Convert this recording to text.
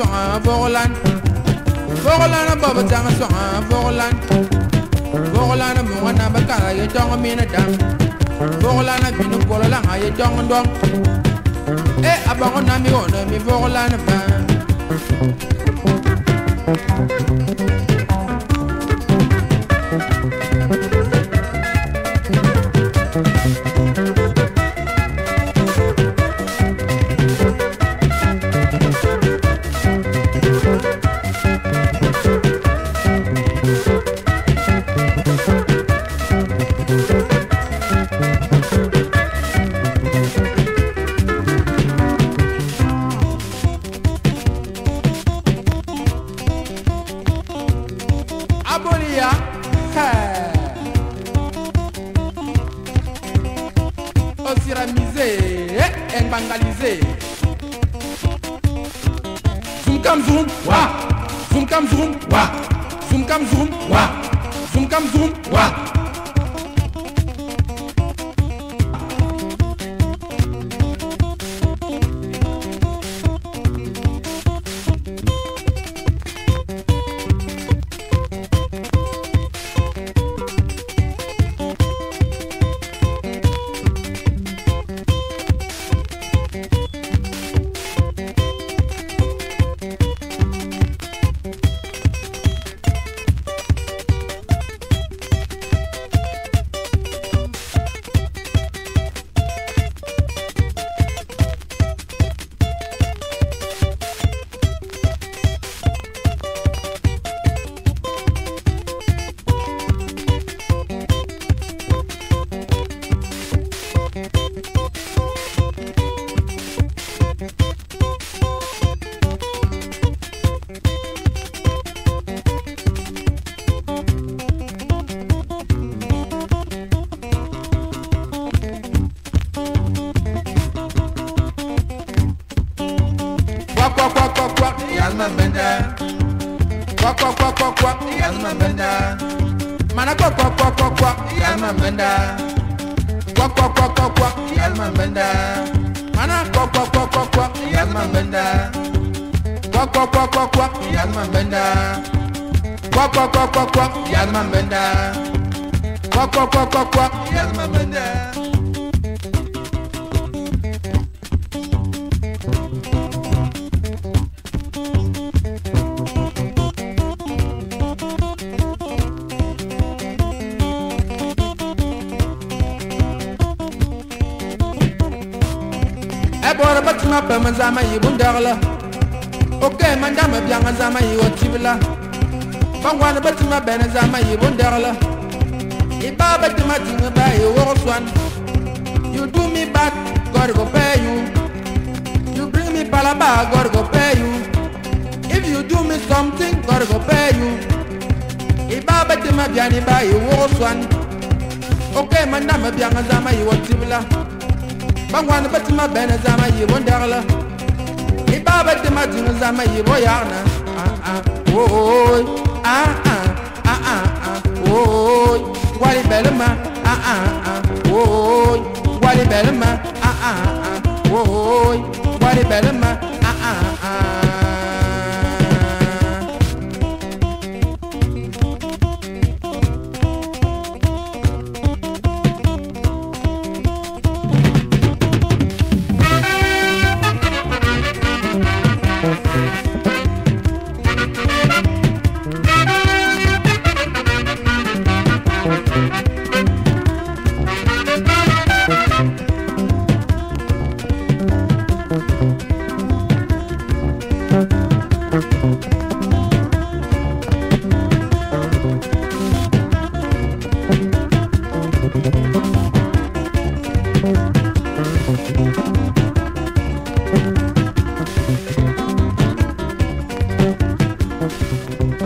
sõŋa voglan voglan bob tãng sõŋa voglan voglan mõŋa na ba kara ye tõng min dãm voglan vĩn kol laŋa ye tõng dɔm e a bõng na mi wõn mi voglan bã bangalisé. Zoom cam zoom, wa. Zoom cam zoom, wa. Zoom cam zoom, wa. Zoom cam zoom, wa. Yasman Benda. Quack, quack, quack, quack, quack, Yasman Benda. Mana quack, quack, quack, quack, quack, Yasman Benda. Quack, quack, quack, quack, quack, Yasman Benda. Mana quack, quack, quack, quack, quack, Yasman Benda. Quack, quack, quack, quack, quack, Yasman Benda. Quack, quack, quack, quack, quack, Yasman Benda. Quack, quack, quack, quack, quack, Yasman Benda. bora batuma pa manzama yi bundagla ok mandama bianga zama yi otibla bangwana batuma bena zama yi bundagla iba batuma tinga ba yi worswan you do me bad god go pay you. You bring me palaba god go pay you. If you do me something god go pay you. Iba batuma biani ba yi worswan ok mandama bianga zama yi otibla bangwani ba ti ma bɛni zama yibo dagla i baa ba Ah ma duni zama ah ah ah, ah, ah ooi wali belma, ah ah ah, ooi wali bɛlima ooi wali ah. ah ah ah ah Thank you.